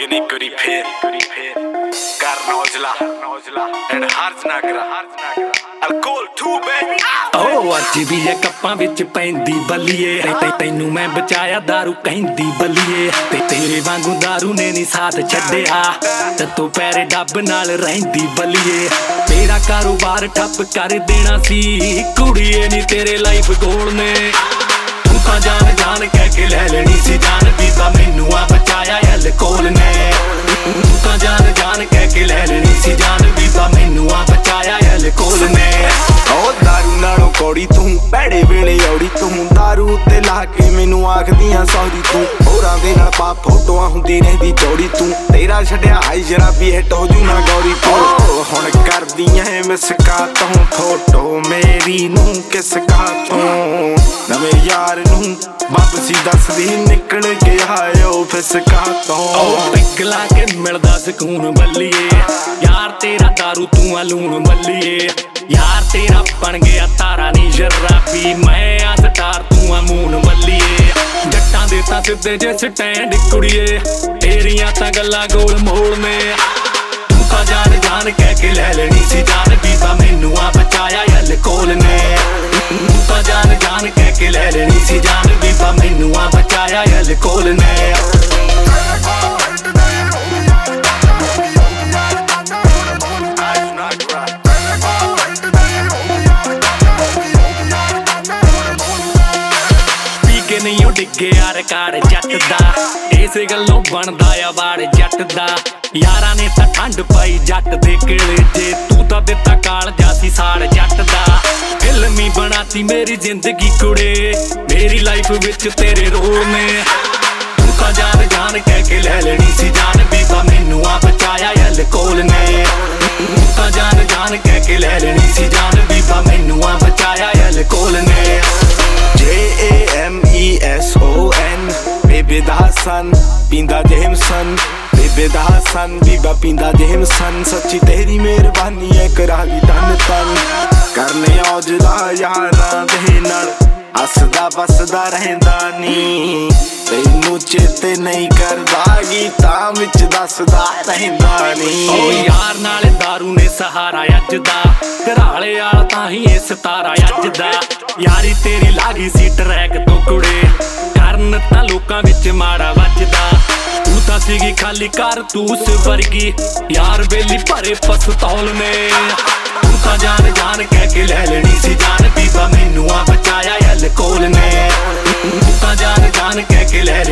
ਲੇਕਿਨ ਇੱਕ ਵਾਰੀ ਫੇਰ Karan Aujla and Harj Nagra alcohol 2 baby ਓ ਅੱਜ ਵੀ ਇਹ ਕੱਪਾਂ ਵਿੱਚ ਪੈਂਦੀ ਬੱਲੀਏ ਤੈ- ਤੈ- ਤੈਨੂੰ ਮੈਂ ਬਚਾਇਆ दारू ਕਹਿੰਦੀ ਬੱਲੀਏ ਤੇ ਤੇਰੇ ਵਾਂਗੂ दारू ਨੇ ਨਹੀਂ ਸਾਥ ਛੱਡਿਆ ਤੇ ਤੂੰ ਪੈਰੇ ਡੱਬ ਨਾਲ ਰਹਿੰਦੀ ਬੱਲੀਏ ਤੇਰਾ ਕਾਰੋਬਾਰ ਠੱਪ ਕਰ ਦੇਣਾ ਸੀ ਕੁੜੀਏ ਨਹੀਂ ਤੇਰੇ ਲਾਈਫ ਗੋਲ ਨੇ ਤੂੰ ਤਾਂ ਜਾਨ ਜਾਨ ਕਹਿ ਕੇ ਲੈ ਲੈਣੀ ਸੀ ਜਾਨ ਵੀ ਤਾਂ ਮੈਨੂੰ ਆ ਬਚਾਇਆ ਹੁੰਦੀ ਰਹਿੰਦੀ ਚੌੜੀ ਤੂੰ। ਤੇਰਾ ਛੱਡਿਆ ਹਾਈ ਜਰਾਬੀ ਹਿੱਟ ਹੋ ਜੂ ਨਾ ਗੌਰੀ ਤੂੰ। ਹੁਣ ਕਰਦੀਆਂ ਐ ਮਿਸਕਾ ਤੋਂ ਫੋਟੋ ਮੇਰੀ ਨੂੰ ਕਿਸ ਕਾ ਨਵੇਂ ਯਾਰ ਨੂੰ ਵਾਪਸੀ ਦੱਸਦੀ ਨਿਕਲ ਗਿਆ ਆਇਓ ਫਿਸਕਾ ਤੋਂ। ਉਹ ਪਿਗਲਾ ਕੇ ਮਿਲਦਾ ਸਕੂਨ ਬੱਲੀਏ। ਯਾਰ ਤੇਰਾ दारू ਤੂੰ ਆ ਲੂਣ ਬੱਲੀਏ। ਯਾਰ ਤੇਰਾ ਬਣ ਗਿਆ ਤਾਰਾ ਨੀ ਸ਼ਰਾਬੀ ਮੈਂ ਆ ਸਟਾਰ, ਤੂੰ ਆ ਮੂਨ ਬੱਲੀਏ। ਦੇ ਤਾਂ ਸਿੱਧੇ ਜੇ ਸਟੈਂਡ ਕੁੜੀਏ, ਤੇਰੀਆਂ ਤਾਂ ਗੱਲਾਂ ਗੋਲ ਮੋਲ ਨੇ। ਤੂੰ ਤਾਂ ਜਾਨ ਜਾਨ ਕਹਿ ਕੇ ਲੈ ਲੈਣੀ ਸੀ ਜਾਨ ਵੀ ਤਾਂ ਮੈਨੂੰ ਆ ਬਚਾਇਆ ਯੱਲ ਕੋਲ ਨੇ। ਤੂੰ ਤਾਂ ਜਾਨ ਜਾਨ ਕਹਿ ਕੇ ਲੈ ਲੈਣੀ ਸੀ ਜਾਨ ਵੀ ਤਾਂ ਮੈਨੂੰ ਆ ਬਚਾਇਆ ਯੱਲ ਕੋਲ ਨੇ। ਨਹੀਂ ਰਿਕਾਰਡ ਜੱਟ ਦਾ ਇਸੇ ਗੱਲੋਂ ਬਣਦਾ ਆ ਵਾੜ ਜੱਟ ਦਾ ਯਾਰਾਂ ਨੇ ਤਾਂ ਠੰਡ ਪਾਈ ਜੱਟ ਦੇ ਕਿਲੇ ਜੇ। ਤੂੰ ਤਾਂ ਦਿੱਤਾ ਕਾਲ ਜਾਸੀ ਸਾੜ ਜੱਟ ਦਾ ਫਿਲਮੀ ਬਣਾਤੀ ਮੇਰੀ ਜ਼ਿੰਦਗੀ ਕੁੜੇ। ਮੇਰੀ ਲਾਈਫ ਵਿੱਚ ਤੇਰੇ ਰੋਲ ਨੇ। ਤੂੰ ਤਾਂ ਜਾਨ ਜਾਨ ਕਹਿ ਕੇ ਲੈ ਲੈਣੀ ਸੀ ਜਾਨ। ਵੀ ਤਾਂ ਮੈਨੂੰ ਆ ਬਚਾਇਆ ਯੱਲ ਕੋਲ ਨੇ। ਤੂੰ ਤਾਂ ਜਾਨ ਜਾਨ ਕਹਿ ਕੇ ਲੈ ਲੈਣੀ ਸੀ ਜਾਨ। ਵੀ ਤਾਂ ਮੈਨੂੰ ਆ ਬਚਾਇਆ ਯੱਲ ਕੋਲ ਨੇ। ਬੇਬੇ ਦਾ ਹਸਨ, ਪੀਂਦਾ ਜੇਮਸਨ ਬੇਬੇ ਦਾ ਹਸਨ, ਬੀਬਾ ਪੀਂਦਾ ਜੇਮਸਨ ਸੱਚੀ ਤੇਰੀ ਮਿਹਰਬਾਨੀ ਐ ਕਰਾ ਦੀ ਤਨ ਤਨ ਕਰਨੇ ਔਜਲਾ ਯਾਰਾਂ ਦੇ ਨਾਲ, ਹੱਸਦਾ ਵਸਦਾ ਰਹਿੰਦਾ ਨੀ ਤੈਨੂੰ ਚੇਤੇ ਨਹੀਂ ਕਰਦਾ, ਗੀਤਾਂ ਵਿੱਚ ਦੱਸਦਾ ਰਹਿੰਦਾ ਓ ਨੀ ਯਾਰ, ਨਾਲ दारू ਨੇ ਸਹਾਰਾ ਅੱਜ ਦਾ। ਘਰਾਲੇ ਵਾਲਾ ਤਾਂ ਹੀ ਇਹ ਸਤਾਰਾ ਅੱਜ ਦਾ। ਯਾਰੀ ਤੇਰੀ ਲਾਗੀ ਸੀ ਟਰੈਕ ਤੋਂ ਕੁੜੇ। ਕਰਨ ਤਾਂ ਲੋਕਾਂ ਵਿੱਚ ਮਾੜਾ ਵੱਜਦਾ। ਤੂੰ ਤਾਂ ਸੀਗੀ ਖਾਲੀ ਕਾਰਤੂਸ ਵਰਗੀ। ਯਾਰ ਬੇਲੀ ਭਰੇ ਪਸਤੌਲ ਨੇ। ਤੂੰ ਤਾਂ ਜਾਨ ਜਾਨ ਕਹਿ ਕੇ ਲੈ ਲੈਣੀ ਸੀ ਜਾਨ। ਬੀਬਾ ਮੈਨੂੰ ਆ ਬਚਾਇਆ ਯੱਲ ਕੋਲ ਨੇ। ਤੂੰ ਤਾਂ ਜਾਨ ਜਾਣ ਕਹਿ ਕੇ ਲੈ